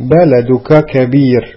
بلدك كبير.